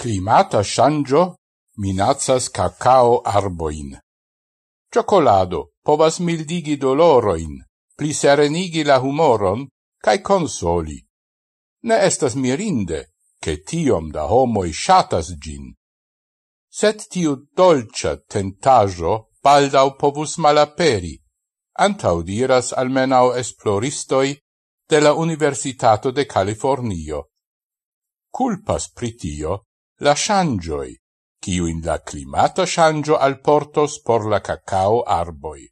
Climata shangio minazas cacao arboin. Chocolado povas mildigi doloroin, pli serenigi la humoron, cae consoli. Ne estas mirinde, che tiom da homoi shatas gin. Set tiu dolcia tentajo baldau povus malaperi, antaudiras almenau esploristoi de la Universitato de Californio. Culpas pritio la shangioi, ciuin la climata shangio al portos por la cacao arboi.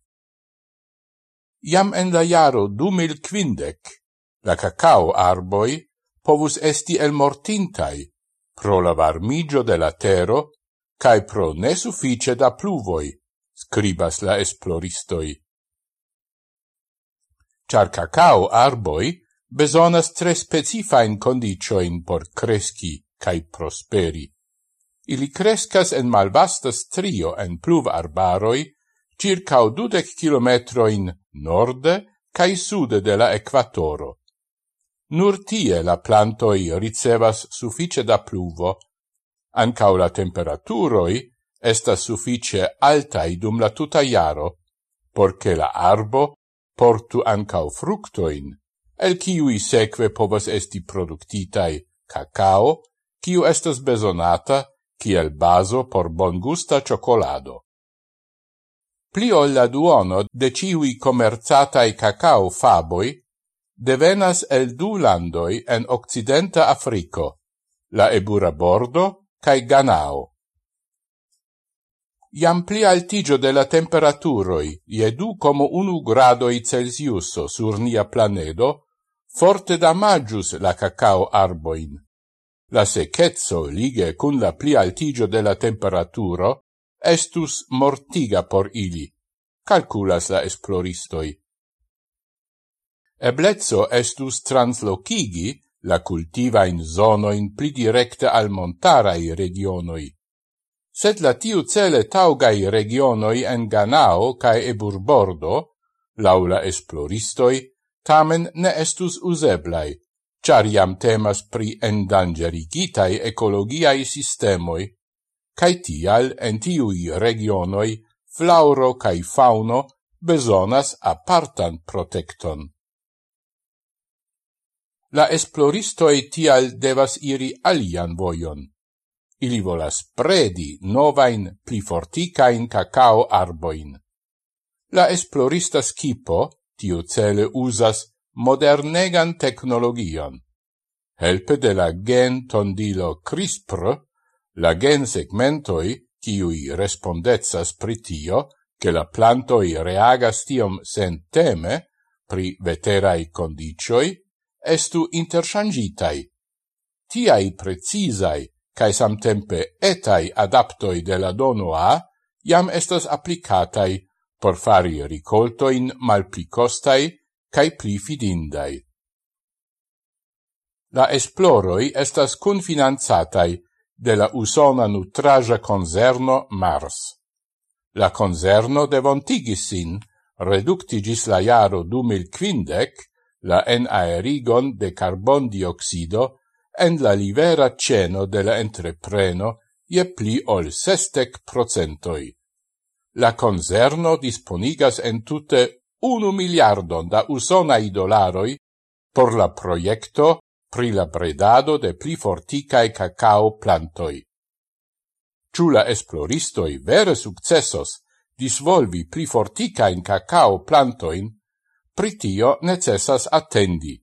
Iam en la jaro du mil quindec, la cacao arboi povus esti el mortintai pro la varmigio de la tero cae pro nesuffice da pluvoi, scribas la esploristoi. Char cacao arboi besonas tre specifain condicioin por cresci cae prosperi. Ili crescas en malvasta strio en pluv arbaroi, circa dudec kilometroin norde cae sude de la equatoro. Nur tie la plantoi ricevas suffice da pluvo, ancau la temperaturoi estas suffice altai dum la tuta iaro, porce la arbo portu ancau fructoin, el ciui seque povas esti productitai cacao kiu estas besonata kiel baso por bongusta cioccolado. Pli ol la duono de ciui comerzatai cacao faboi devenas el du landoi en occidenta Africo, la Ebura Bordo cae Ganao. Iam pli altigio de la temperaturoi, ie du como unu gradoi Celsiuso sur nia planedo, forte damagius la cacao arboin la secchezzo lige cun la pli altigio de la temperaturo estus mortiga por ili, calculas la esploristoi. Eblezzo estus translocigi la cultiva in zonoin pli directe al montarai regionoi. Sed la tiu cele taugai regionoi en Ganao cae Eburbordo, laula esploristoi, tamen ne estus useblai, char iam temas pri endangerigitai ecologiai sistemoi, cae tial en tiui regionoi flauro cae fauno besonas apartan protecton. La esploristoi tial devas iri alian voion. Ili volas predi novain pli forticain cacao arboin. La esplorista skipo, tiu cele usas modernegan technologion. Helpe de la gen tondilo CRISPR, la gen segmentoi, kiui respondezas pritio, che la plantoi reagas tiom sen teme pri veterai condicioi, estu interchangitai. Tiai precisai, cae samtempe etai adaptoi de la dono A, jam estas applicatai por fari ricoltoin malplicostai cae pli fidindai. La esploroi estas confinanzatai de la usona nutraja concerno Mars. La concerno devontigis sin, reductigis la jaro du mil quindec, la enaerigon de carbon dioxido en la livera ceno de la entrepreno je pli ol sestec procentoi. La concerno disponigas en tute unu miliardon da usonai dolaroi por la proiecto pri la bredado de pli forticae cacao plantoi. Ciù la esploristoi vere successos disvolvi pli forticaen cacao plantoin, pritio necessas attendi.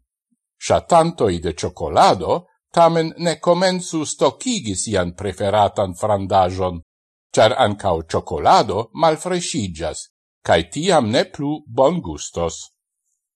Shatantoi de cioccolado tamen ne comensu stocigi sian preferatan frandajon, char ancao cioccolado malfrescigias cae tiam ne plu bon gustos.